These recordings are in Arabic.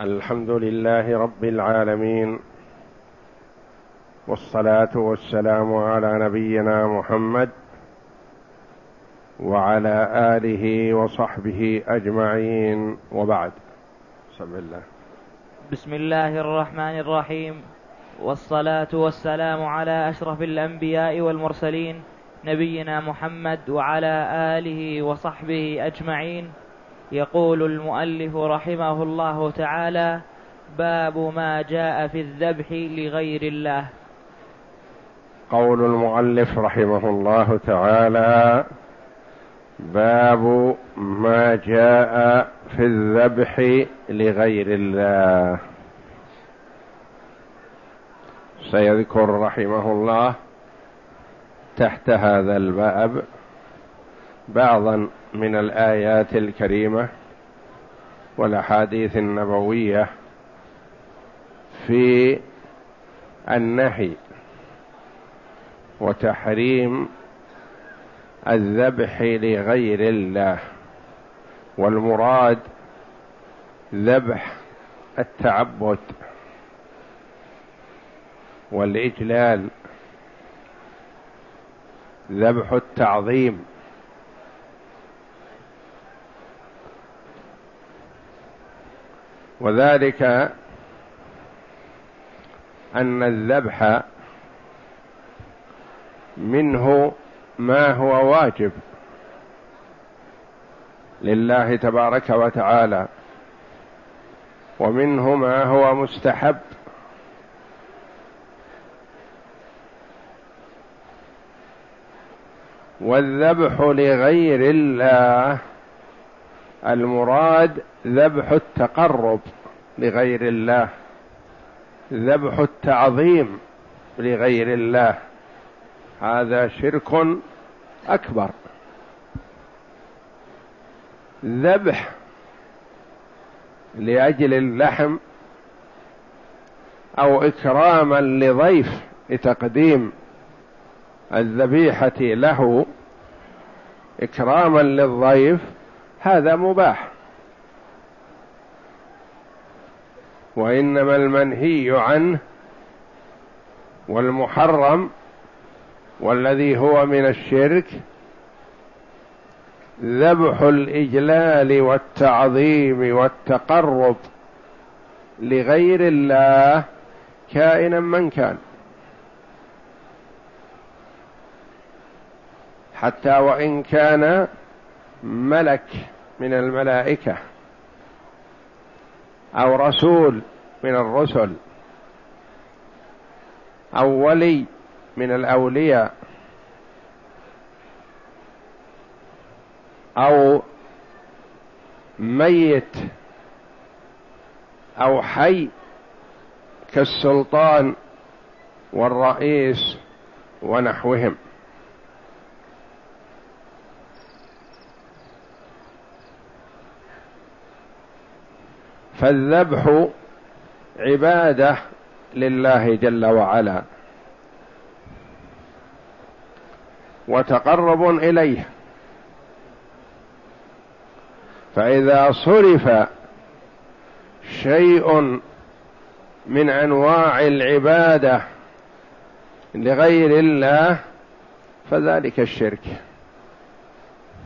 الحمد لله رب العالمين والصلاة والسلام على نبينا محمد وعلى آله وصحبه أجمعين. وبعد. بسم الله. بسم الله الرحمن الرحيم. والصلاة والسلام على أشرف الأنبياء والمرسلين نبينا محمد وعلى آله وصحبه أجمعين. يقول المؤلف رحمه الله تعالى باب ما جاء في الذبح لغير الله. قول المؤلف رحمه الله تعالى باب ما جاء في الذبح لغير الله. سيذكر رحمه الله تحت هذا الباب بعضا من الآيات الكريمة والأحاديث النبوية في النهي وتحريم الذبح لغير الله والمراد ذبح التعبد والإجلال ذبح التعظيم. وذلك أن الذبح منه ما هو واجب لله تبارك وتعالى ومنه ما هو مستحب. والذبح لغير الله المراد ذبح التقرب لغير الله ذبح التعظيم لغير الله. هذا شرك أكبر. ذبح لأجل اللحم أو إكراما لضيف لتقديم الذبيحة له إكراما للضيف هذا مباح. وإنما المنهي عنه والمحرم والذي هو من الشرك ذبح الإجلال والتعظيم والتقرب لغير الله كائنا من كان. حتى وإن كان ملك من الملائكة أو رسول من الرسل أو ولي من الأولياء أو ميت أو حي كالسلطان والرئيس ونحوهم. فالذبح عبادة لله جل وعلا. وتقرب إليه. فإذا صرف شيء من أنواع العبادة لغير الله فذلك الشرك.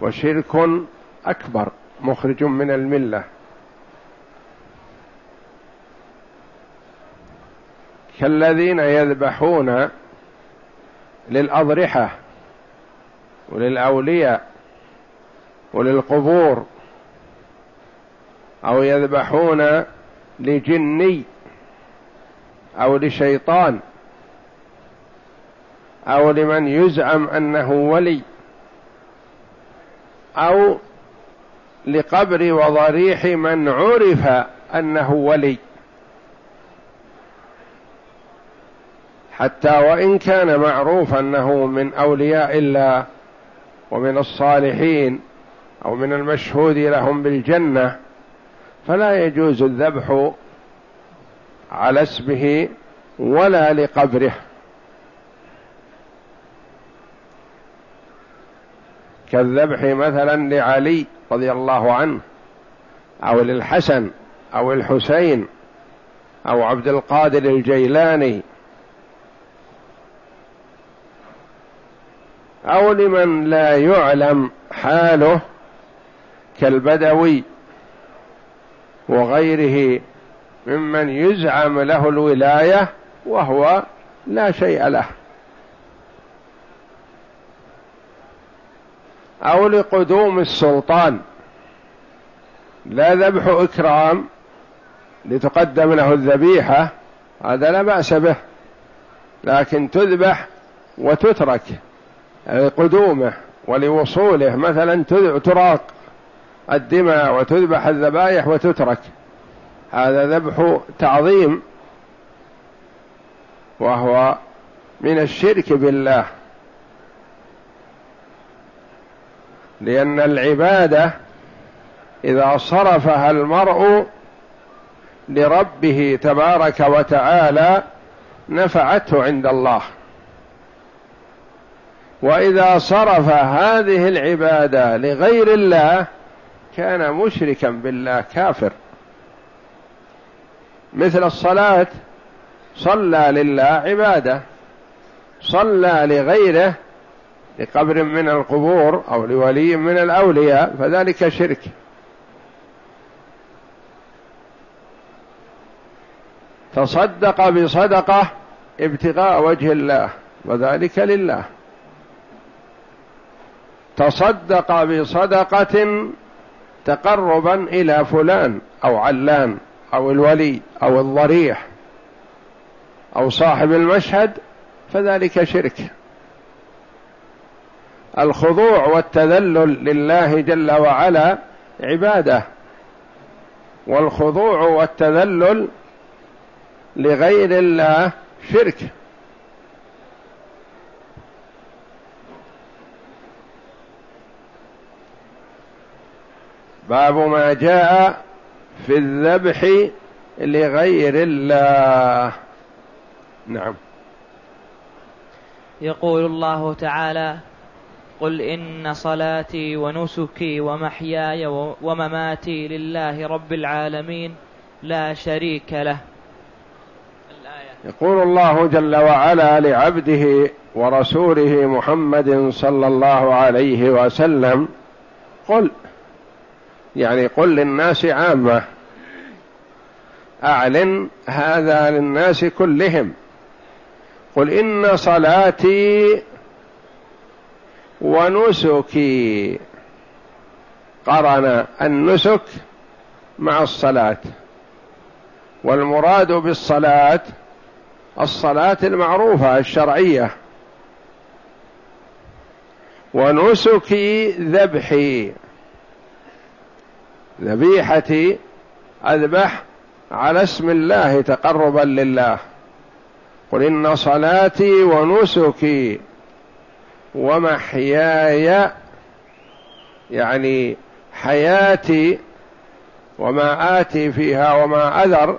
وشرك أكبر مخرج من الملة. كالذين يذبحون للأضرحة وللأولياء وللقبور أو يذبحون لجني أو لشيطان أو لمن يزعم أنه ولي أو لقبر وضريح من عرف أنه ولي. حتى وإن كان معروف أنه من أولياء الله ومن الصالحين أو من المشهود لهم بالجنة فلا يجوز الذبح على اسمه ولا لقبره. كالذبح مثلا لعلي رضي الله عنه أو للحسن أو الحسين أو عبد القادر الجيلاني أو لمن لا يعلم حاله كالبدوي وغيره ممن يزعم له الولاية وهو لا شيء له. أو لقدوم السلطان. لا ذبح إكرام لتقدم له الذبيحة هذا لا بأس به لكن تذبح وتترك. لقدومه ولوصوله. مثلا تراق الدماء وتذبح الذبائح وتترك. هذا ذبح تعظيم وهو من الشرك بالله. لأن العبادة إذا صرفها المرء لربه تبارك وتعالى نفعته عند الله. وإذا صرف هذه العبادة لغير الله كان مشركا بالله كافر. مثل الصلاة صلى لله عبادة. صلى لغيره لقبر من القبور أو لولي من الأولياء فذلك شرك. تصدق بصدقة ابتغاء وجه الله وذلك لله. تصدق بصدقة تقربا إلى فلان أو علان أو الولي أو الضريح أو صاحب المشهد فذلك شرك. الخضوع والتذلل لله جل وعلا عبادة والخضوع والتذلل لغير الله شرك. باب ما جاء في الذبح لغير الله. نعم. يقول الله تعالى قل إن صلاتي ونسكي ومحياي ومماتي لله رب العالمين لا شريك له. يقول الله جل وعلا لعبده ورسوله محمد صلى الله عليه وسلم قل يعني قل للناس عامة. أعلن هذا للناس كلهم. قل إن صلاتي ونسكي. قرن النسك مع الصلاة. والمراد بالصلاة الصلاة المعروفة الشرعية. ونسكي ذبحي. ذبيحتي اذبح على اسم الله تقربا لله. قل إن صلاتي ونسكي ومحياي يعني حياتي وما آتي فيها وما أذر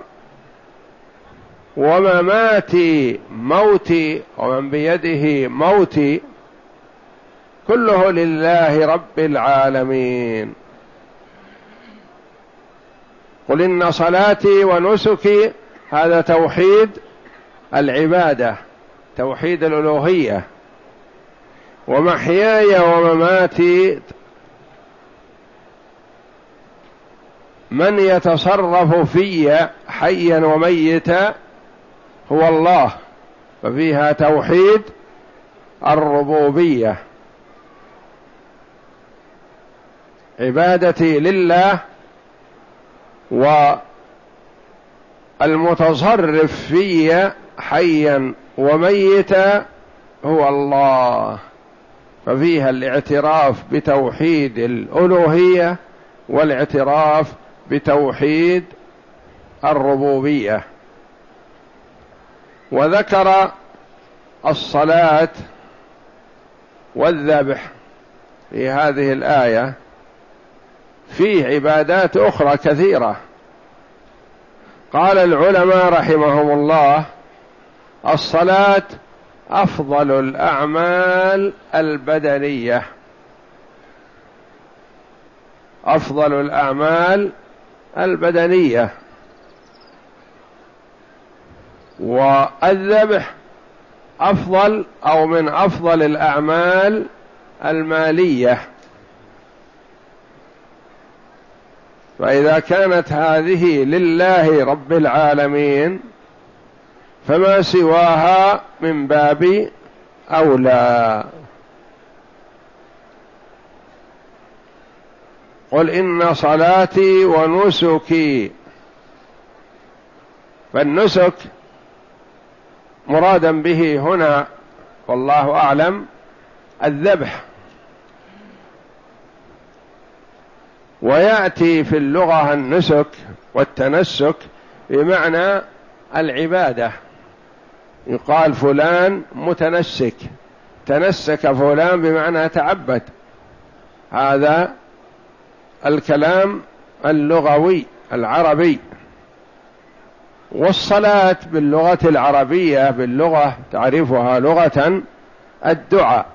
ومماتي موتي ومن بيده موتي كله لله رب العالمين. قل إن صلاتي ونسكي هذا توحيد العبادة توحيد الألوهية. ومحياي ومماتي من يتصرف في حيا وميتا هو الله. ففيها توحيد الربوبية. عبادتي لله والمتصرف في حيا وميتا هو الله. ففيها الاعتراف بتوحيد الألوهية والاعتراف بتوحيد الربوبية. وذكر الصلاة والذبح في هذه الآية فيه عبادات أخرى كثيرة. قال العلماء رحمهم الله الصلاة أفضل الأعمال البدنية. أفضل الأعمال البدنية. والذبح أفضل أو من أفضل الأعمال المالية. فإذا كانت هذه لله رب العالمين فما سواها من باب أولى. قل إن صلاتي ونسكي فالنسك مرادا به هنا والله أعلم الذبح. ويأتي في اللغة النسك والتنسك بمعنى العبادة. يقال فلان متنسك. تنسك فلان بمعنى تعبد. هذا الكلام اللغوي العربي. والصلاة باللغة العربية باللغة تعرفها لغة الدعاء.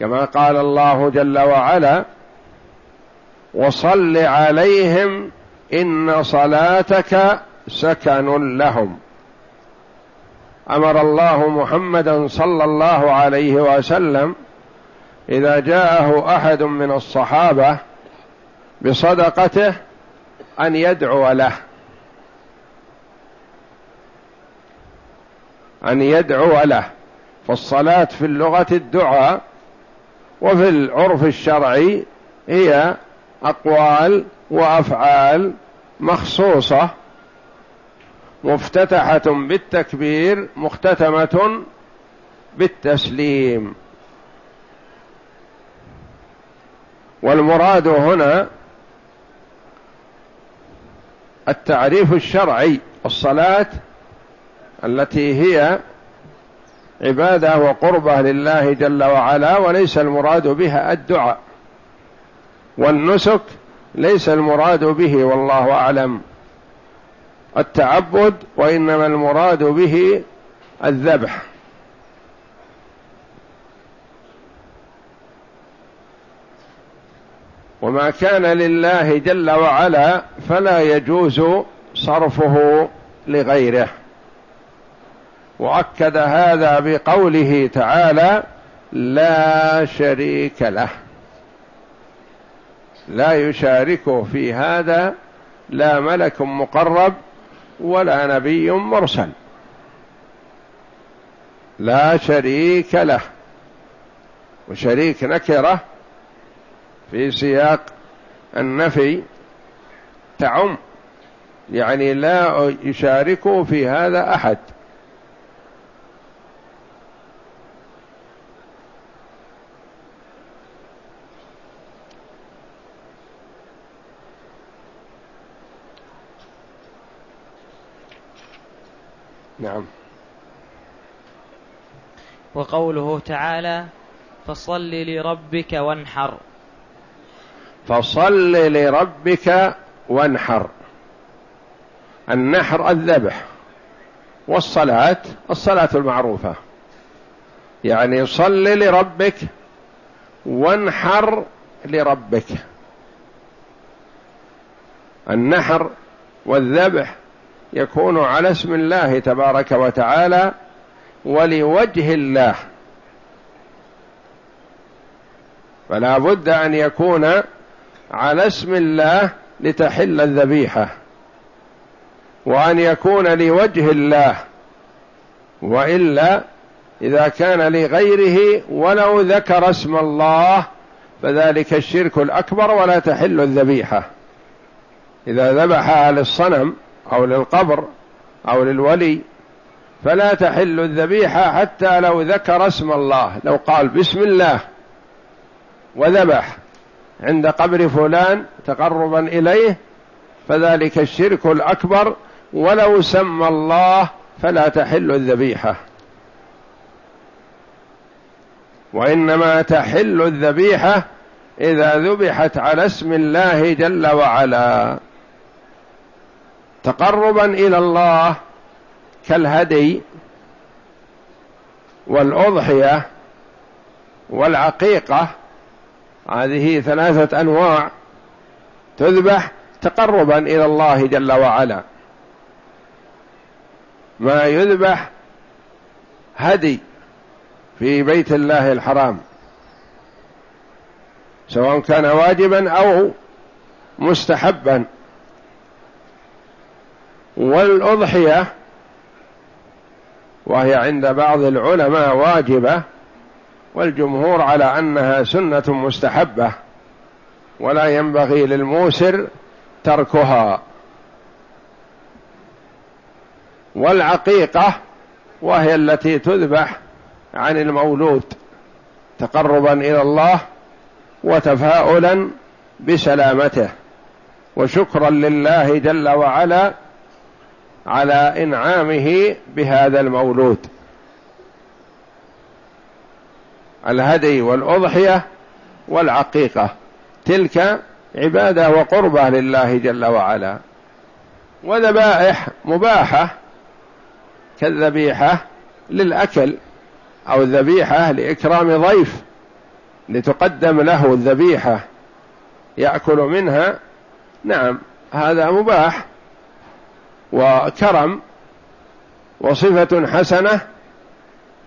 كما قال الله جل وعلا وصل عليهم إن صلاتك سكن لهم. أمر الله محمدا صلى الله عليه وسلم إذا جاءه أحد من الصحابة بصدقته أن يدعو له. أن يدعو له. فالصلاة في اللغة الدعاء وفي العرف الشرعي هي أقوال وأفعال مخصوصة مفتتحة بالتكبير مختتمة بالتسليم. والمراد هنا التعريف الشرعي الصلاة التي هي عبادة وقربة لله جل وعلا وليس المراد بها الدعاء. والنسك ليس المراد به والله أعلم. التعبد وإنما المراد به الذبح. وما كان لله جل وعلا فلا يجوز صرفه لغيره. وأكد هذا بقوله تعالى لا شريك له. لا يشاركه في هذا لا ملك مقرب ولا نبي مرسل. لا شريك له. وشريك نكرة في سياق النفي تعم. يعني لا يشاركه في هذا أحد. نعم. وقوله تعالى فصل لربك وانحر. فصل لربك وانحر. النحر الذبح والصلاة الصلاة المعروفة. يعني صل لربك وانحر لربك. النحر والذبح يكون على اسم الله تبارك وتعالى ولوجه الله. فلا بد أن يكون على اسم الله لتحل الذبيحة وأن يكون لوجه الله وإلا إذا كان لغيره ولو ذكر اسم الله فذلك الشرك الأكبر ولا تحل الذبيحة. إذا ذبحها للصنم أو للقبر أو للولي فلا تحل الذبيحة حتى لو ذكر اسم الله لو قال بسم الله وذبح عند قبر فلان تقربا إليه فذلك الشرك الأكبر ولو سمى الله فلا تحل الذبيحة. وإنما تحل الذبيحة إذا ذبحت على اسم الله جل وعلا. تقربا إلى الله كالهدي والأضحية والعقيقة. هذه ثلاثة أنواع تذبح تقربا إلى الله جل وعلا. ما يذبح هدي في بيت الله الحرام سواء كان واجبا أو مستحبا. والأضحية وهي عند بعض العلماء واجبة والجمهور على أنها سنة مستحبة ولا ينبغي للموسر تركها. والعقيقة وهي التي تذبح عن المولود تقربا إلى الله وتفاؤلا بسلامته. وشكرا لله جل وعلا على إنعامه بهذا المولود. الهدي والأضحية والعقيقة. تلك عبادة وقربة لله جل وعلا. وذبائح مباحة كالذبيحة للأكل أو الذبيحة لإكرام ضيف لتقدم له الذبيحة. يأكل منها؟ نعم هذا مباح. وكرم وصفة حسنة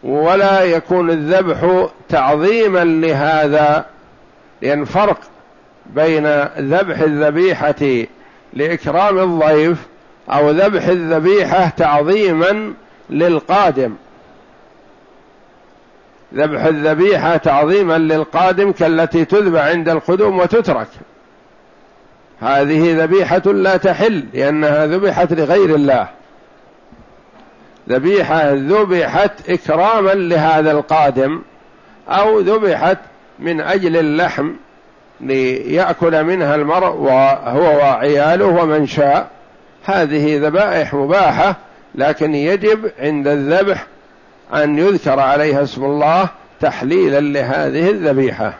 ولا يكون الذبح تعظيما لهذا لأن فرق بين ذبح الذبيحة لإكرام الضيف أو ذبح الذبيحة تعظيما للقادم. ذبح الذبيحة تعظيما للقادم كالتي تذبح عند القدوم وتترك. هذه ذبيحة لا تحل لأنها ذبحت لغير الله. ذبيحة ذبحت إكراما لهذا القادم أو ذبحت من أجل اللحم ليأكل منها المرء وهو وعياله ومن شاء. هذه ذبائح مباحة لكن يجب عند الذبح أن يذكر عليها اسم الله تحليلا لهذه الذبيحة.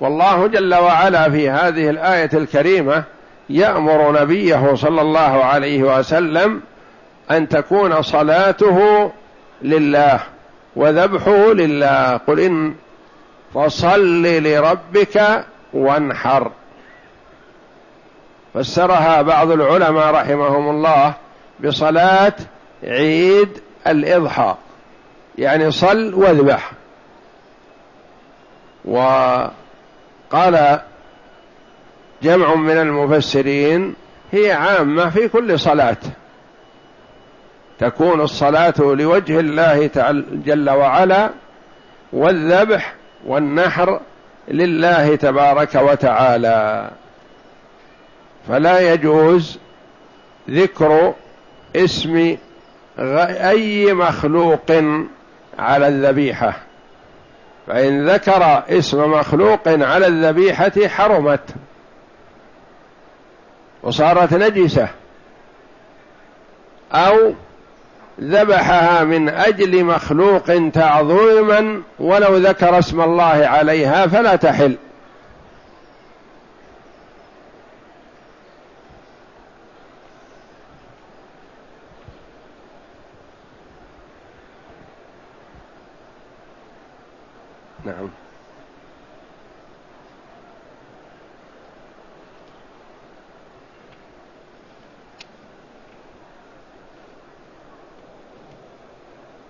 والله جل وعلا في هذه الآية الكريمة يأمر نبيه صلى الله عليه وسلم أن تكون صلاته لله وذبحه لله. قل إن فصل لربك وانحر. فسرها بعض العلماء رحمهم الله بصلاة عيد الإضحى. يعني صل واذبح. وقال جمع من المفسرين هي عامة في كل صلاة. تكون الصلاة لوجه الله جل وعلا والذبح والنحر لله تبارك وتعالى. فلا يجوز ذكر اسم أي مخلوق على الذبيحة. فإن ذكر اسم مخلوق على الذبيحة حرمت وصارت نجسة أو ذبحها من أجل مخلوق تعظيما ولو ذكر اسم الله عليها فلا تحل. نعم.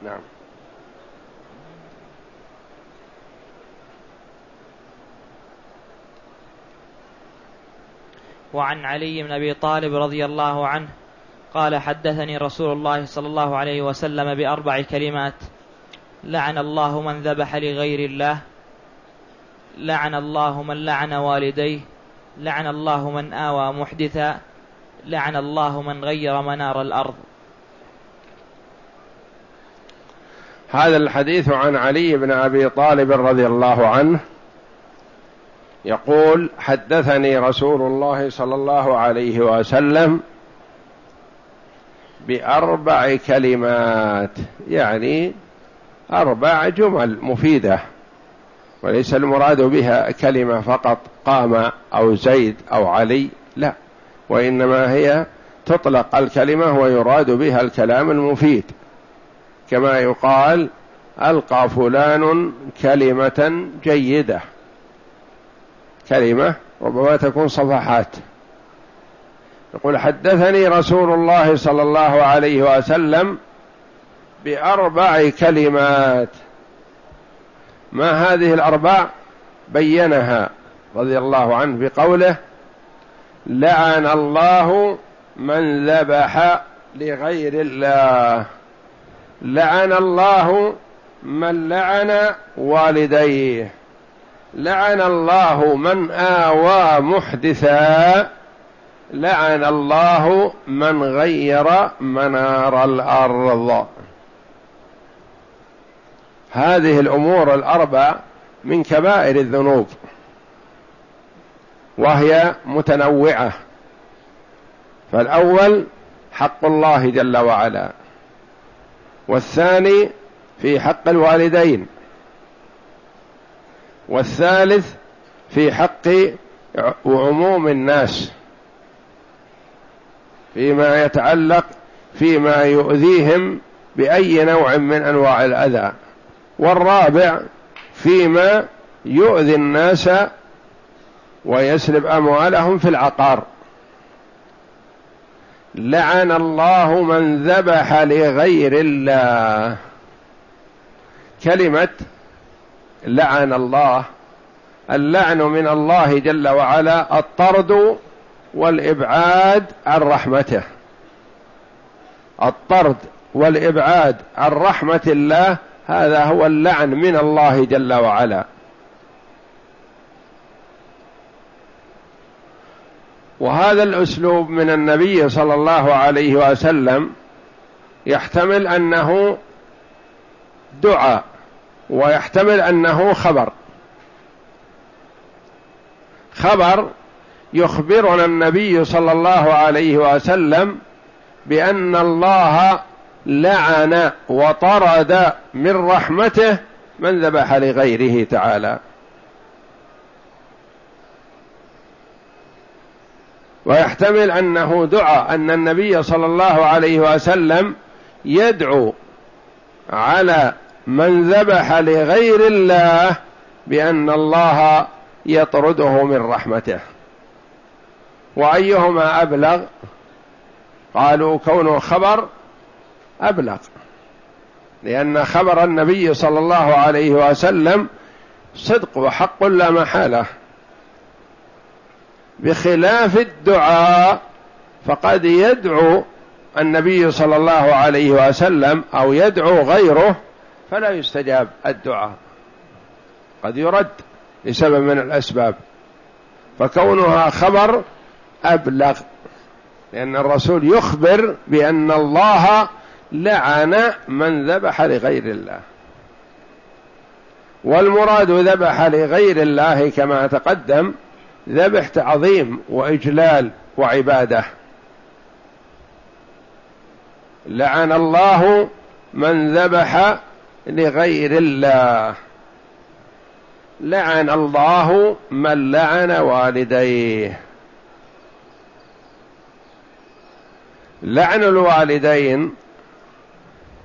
نعم. وعن علي بن أبي طالب رضي الله عنه قال حدثني رسول الله صلى الله عليه وسلم بأربع كلمات. لعن الله من ذبح لغير الله لعن الله من لعن والديه لعن الله من آوى محدثا لعن الله من غير منار الأرض. هذا الحديث عن علي بن أبي طالب رضي الله عنه يقول حدثني رسول الله صلى الله عليه وسلم بأربع كلمات يعني أربع جمل مفيدة وليس المراد بها كلمة فقط قام أو زيد أو علي لا وإنما هي تطلق الكلمة ويراد بها الكلام المفيد. كما يقال ألقى فلان كلمة جيدة. كلمة ربما تكون صفحات. يقول حدثني رسول الله صلى الله عليه وسلم بأربع كلمات. ما هذه الأربع؟ بينها رضي الله عنه بقوله لعن الله من ذبح لغير الله. لعن الله من لعن والديه. لعن الله من آوى محدثا. لعن الله من غير منار الأرض. هذه الأمور الأربع من كبائر الذنوب وهي متنوعة. فالأول حق الله جل وعلا والثاني في حق الوالدين والثالث في حق عموم الناس فيما يتعلق فيما يؤذيهم بأي نوع من أنواع الأذى. والرابع فيما يؤذي الناس ويسلب أموالهم في العقار. لعن الله من ذبح لغير الله. كلمة لعن الله اللعن من الله جل وعلا الطرد والإبعاد عن رحمته. الطرد والإبعاد عن رحمة الله هذا هو اللعن من الله جل وعلا. وهذا الأسلوب من النبي صلى الله عليه وسلم يحتمل أنه دعاء ويحتمل أنه خبر. خبر يخبرنا النبي صلى الله عليه وسلم بأن الله لعن وطرد من رحمته من ذبح لغيره تعالى. ويحتمل أنه دعا أن النبي صلى الله عليه وسلم يدعو على من ذبح لغير الله بأن الله يطرده من رحمته. وأيهما أبلغ؟ قالوا كونه خبر أبلغ لأن خبر النبي صلى الله عليه وسلم صدق وحق لا محالة. بخلاف الدعاء فقد يدعو النبي صلى الله عليه وسلم أو يدعو غيره فلا يستجاب الدعاء. قد يرد لسبب من الأسباب. فكونها خبر أبلغ لأن الرسول يخبر بأن الله لعن من ذبح لغير الله. والمراد ذبح لغير الله كما تقدم ذبح تعظيم وإجلال وعبادة. لعن الله من ذبح لغير الله. لعن الله من لعن والديه. لعن الوالدين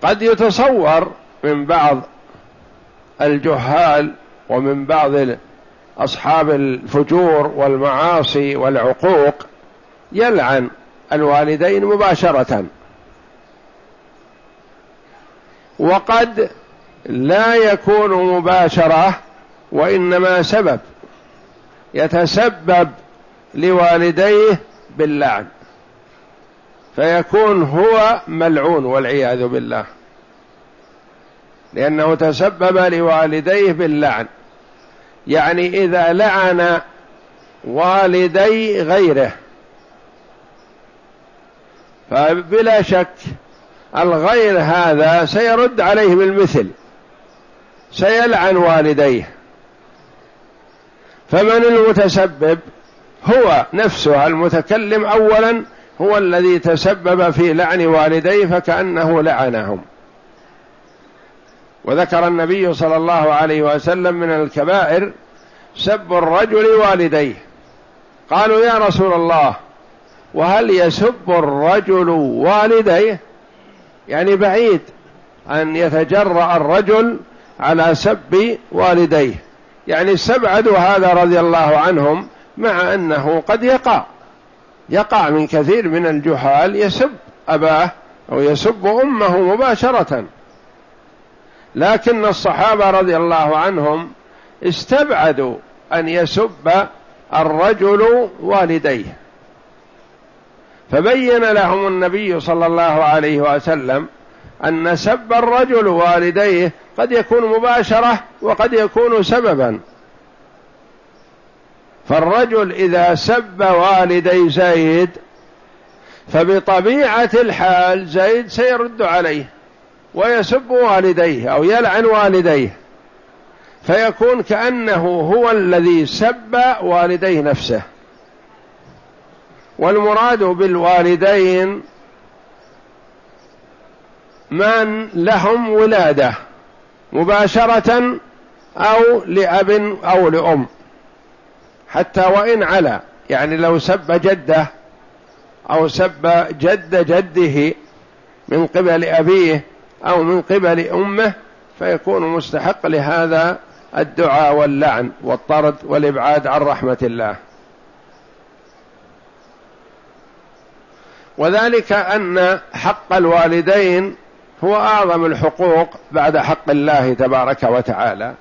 قد يتصور من بعض الجهال ومن بعض أصحاب الفجور والمعاصي والعقوق يلعن الوالدين مباشرة. وقد لا يكون مباشرة وإنما سبب يتسبب لوالديه باللعن. فيكون هو ملعون والعياذ بالله. لأنه تسبب لوالديه باللعن. يعني إذا لعن والدي غيره. فبلا شك الغير هذا سيرد عليه بالمثل. سيلعن والديه. فمن المتسبب هو نفسه المتكلم اولا هو الذي تسبب في لعن والديه فكأنه لعنهم. وذكر النبي صلى الله عليه وسلم من الكبائر سب الرجل والديه. قالوا يا رسول الله وهل يسب الرجل والديه؟ يعني بعيد أن يتجرأ الرجل على سب والديه. يعني استبعدوا هذا رضي الله عنهم مع أنه قد يقع. يقع من كثير من الجهال يسب أباه أو يسب أمه مباشرة. لكن الصحابة رضي الله عنهم استبعدوا أن يسب الرجل والديه. فبين لهم النبي صلى الله عليه وسلم أن سب الرجل والديه قد يكون مباشرة وقد يكون سببا. فالرجل إذا سب والدي زيد فبطبيعة الحال زيد سيرد عليه ويسب والديه أو يلعن والديه فيكون كأنه هو الذي سب والديه نفسه. والمراد بالوالدين من لهم ولادة مباشرة أو لأب أو لأم. حتى وإن على يعني لو سب جده أو سب جد جده من قبل أبيه أو من قبل أمه فيكون مستحق لهذا الدعاء واللعن والطرد والإبعاد عن رحمة الله. وذلك أن حق الوالدين هو أعظم الحقوق بعد حق الله تبارك وتعالى.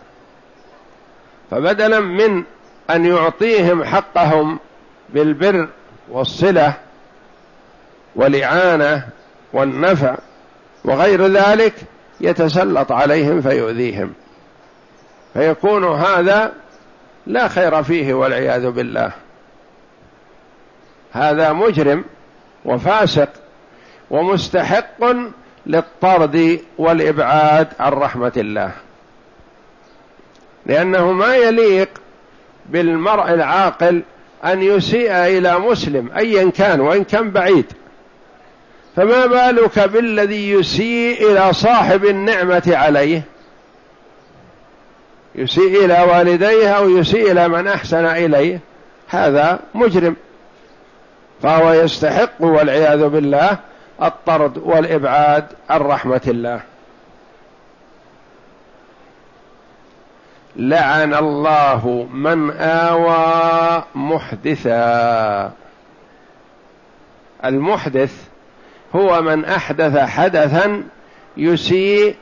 فبدلا من أن يعطيهم حقهم بالبر والصلة والإعانة والنفع وغير ذلك يتسلط عليهم فيؤذيهم. فيكون هذا لا خير فيه والعياذ بالله. هذا مجرم وفاسق ومستحق للطرد والإبعاد عن رحمة الله. لأنه ما يليق بالمرء العاقل أن يسيء إلى مسلم ايا كان وإن كان بعيد. فما بالك بالذي يسيء إلى صاحب النعمة عليه؟ يسيء إلى والديه أو يسيء إلى من أحسن إليه؟ هذا مجرم. فهو يستحق والعياذ بالله الطرد والإبعاد عن رحمة الله. لعن الله من آوى محدثا. المحدث هو من أحدث حدثا يسيء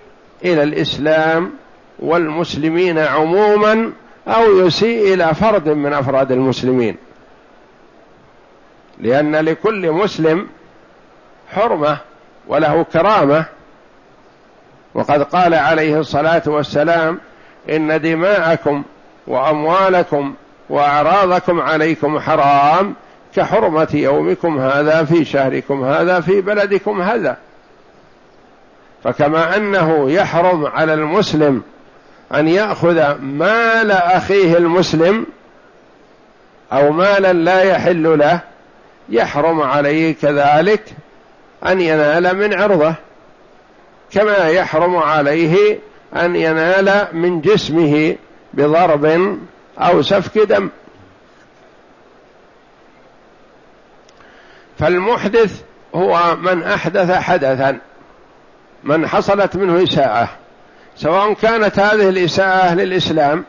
إلى الإسلام والمسلمين عموما أو يسيء إلى فرد من أفراد المسلمين. لأن لكل مسلم حرمة وله كرامة. وقد قال عليه الصلاة والسلام إن دماءكم وأموالكم وأعراضكم عليكم حرام كحرمة يومكم هذا في شهركم هذا في بلدكم هذا. فكما أنه يحرم على المسلم أن يأخذ مال أخيه المسلم أو مالا لا يحل له يحرم عليه كذلك أن ينال من عرضه. كما يحرم عليه أن ينال من جسمه بضرب أو سفك دم. فالمحدث هو من أحدث حدثا من حصلت منه إساءة سواء كانت هذه الإساءة للإسلام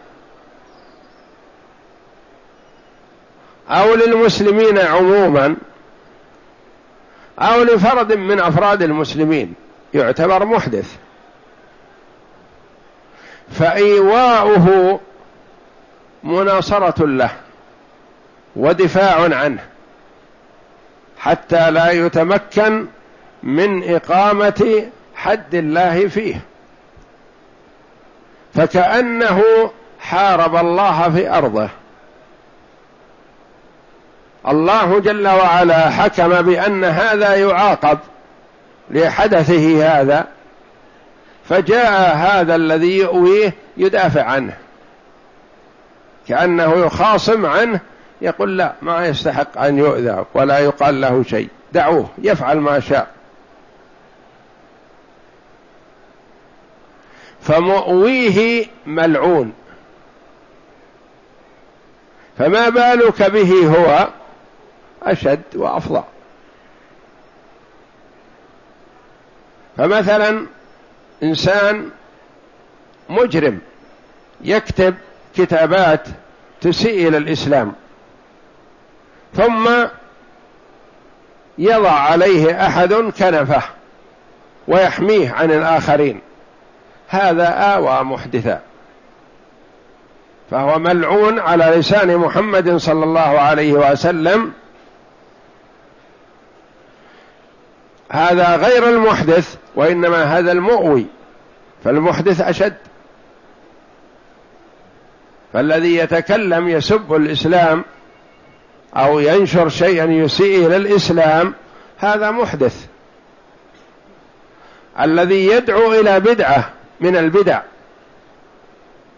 أو للمسلمين عموما أو لفرد من أفراد المسلمين يعتبر محدث. فإيواؤه مناصرة له ودفاع عنه حتى لا يتمكن من إقامة حد الله فيه. فكأنه حارب الله في أرضه. الله جل وعلا حكم بأن هذا يعاقب لحدثه هذا فجاء هذا الذي يؤويه يدافع عنه. كأنه يخاصم عنه يقول لا ما يستحق أن يؤذى ولا يقال له شيء. دعوه يفعل ما شاء. فمؤويه ملعون. فما بالك به هو؟ أشد وأفظع فمثلا إنسان مجرم يكتب كتابات تسيء إلى الإسلام ثم يضع عليه أحد كنفه ويحميه عن الآخرين. هذا آوى محدثا. فهو ملعون على لسان محمد صلى الله عليه وسلم هذا غير المحدث وإنما هذا المؤوي فالمحدث أشد. فالذي يتكلم يسب الإسلام أو ينشر شيئا يسيء إلى الإسلام هذا محدث. الذي يدعو إلى بدعة من البدع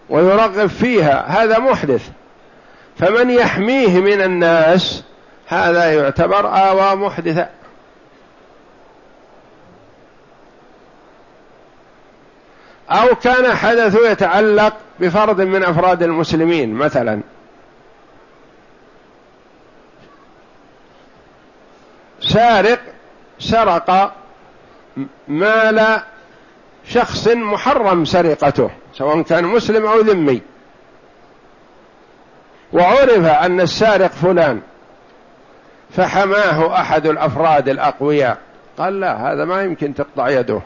ويرغب فيها هذا محدث. فمن يحميه من الناس هذا يعتبر آوى محدثا أو كان حدث يتعلق بفرد من أفراد المسلمين مثلا. سارق سرق مال شخص محرم سرقته سواء كان مسلم أو ذمي. وعرف أن السارق فلان فحماه أحد الأفراد الأقوياء. قال لا هذا ما يمكن تقطع يده.